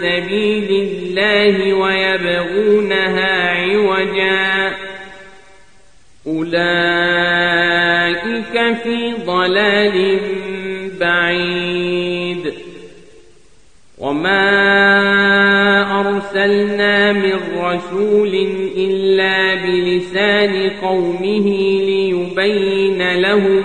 سبيل الله ويبغونها عوجا. أولئك في ضلال بعيد. وما أرسلنا من رسول إلا بلسان قومه ليبين لهم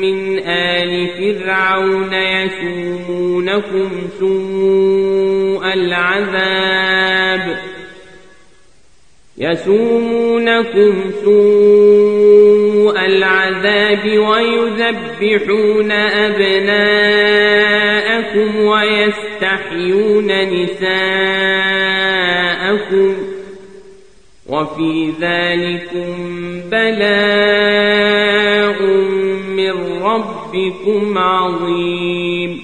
من آل فرعون يسومونكم سوء العذاب. يسومونكم سوء العذاب ويذبحون أبناءكم ويستحيون نساءكم وفي ذلكم بلاء. ربكم عظيم.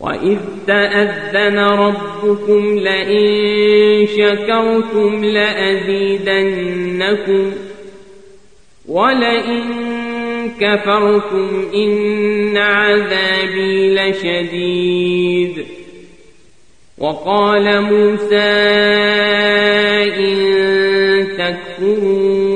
وإذ تأذن ربكم لئن شكرتم لأزيدنكم. ولئن كفرتم إن عذابي لشديد. وقال موسى إن تكفروا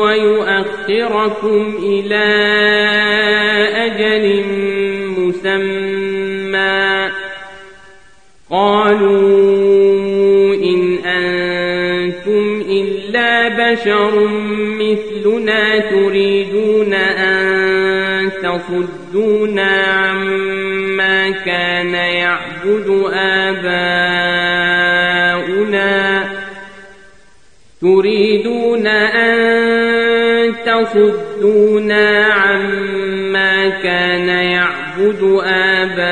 ويؤخركم إلى أجل مسمى. قالوا إن أنتم إلا بشر مثلنا تريدون أن تصدونا عما كان يعبد آباؤنا. تريدون أن تصدونا عما كان يعبد آباؤنا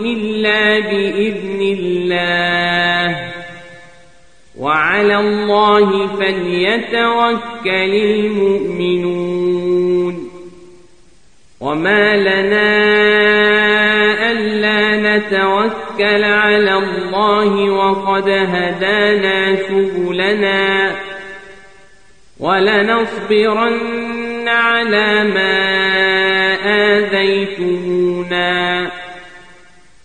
إلا بإذن الله. وعلى الله فليتوكل المؤمنون. وما لنا ألا نتوكل على الله وقد هدانا سبلنا. ولنصبرن على ما آذيتمونا.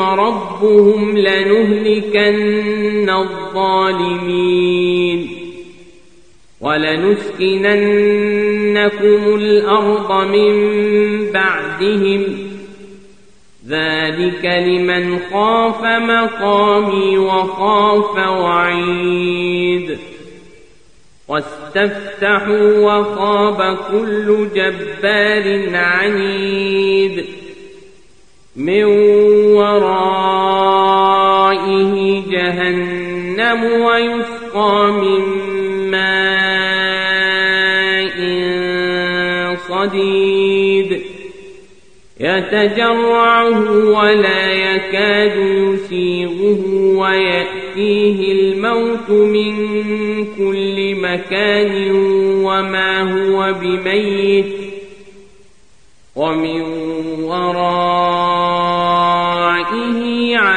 ربهم لنهلكن الظالمين ولنسكننكم الأرض من بعدهم ذلك لمن خاف مقامي وخاف وعيد واستفتحوا وخاب كل جبار عنيد من ورائه جهنم ويسقى من ماء صديد. يتجرعه ولا يكاد يسيغه ويأتيه الموت من كل مكان وما هو بميت. ومن ورائه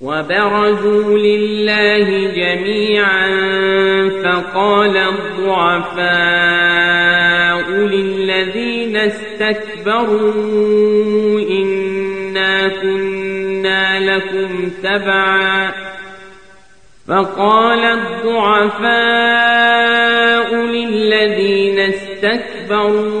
وبرزوا لله جميعا فقال الضعفاء للذين استكبروا إنا كنا لكم تبعا فقال الضعفاء للذين استكبروا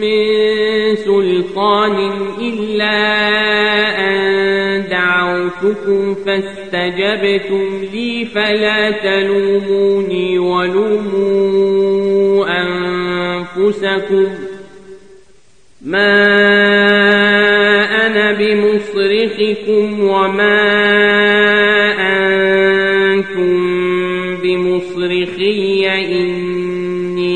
من سلطان إلا أن دعوتكم فاستجبتم لي فلا تلوموني ولوموا أنفسكم. ما أنا بمصرخكم وما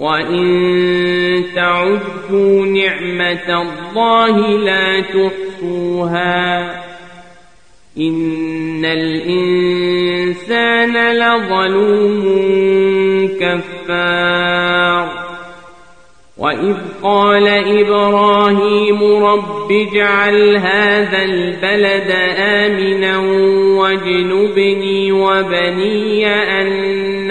وإن تعدوا نعمة الله لا تحصوها إن الإنسان لظلوم كفار وإذ قال إبراهيم رب اجعل هذا البلد آمنا واجنبني وبني أن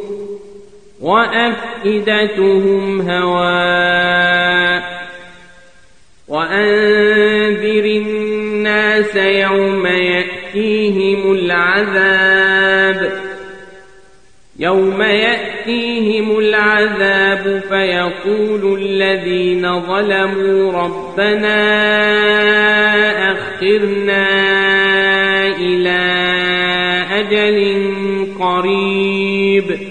وأفئدتهم هواء وأنذر الناس يوم يأتيهم العذاب يوم يأتيهم العذاب فيقول الذين ظلموا ربنا أخرنا إلى أجل قريب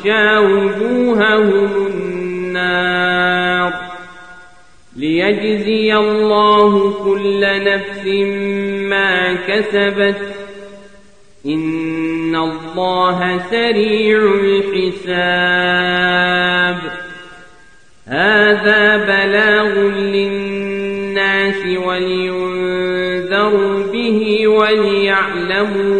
وتغشى وجوههم النار ليجزي الله كل نفس ما كسبت إن الله سريع الحساب. هذا بلاغ للناس ولينذروا به وليعلموا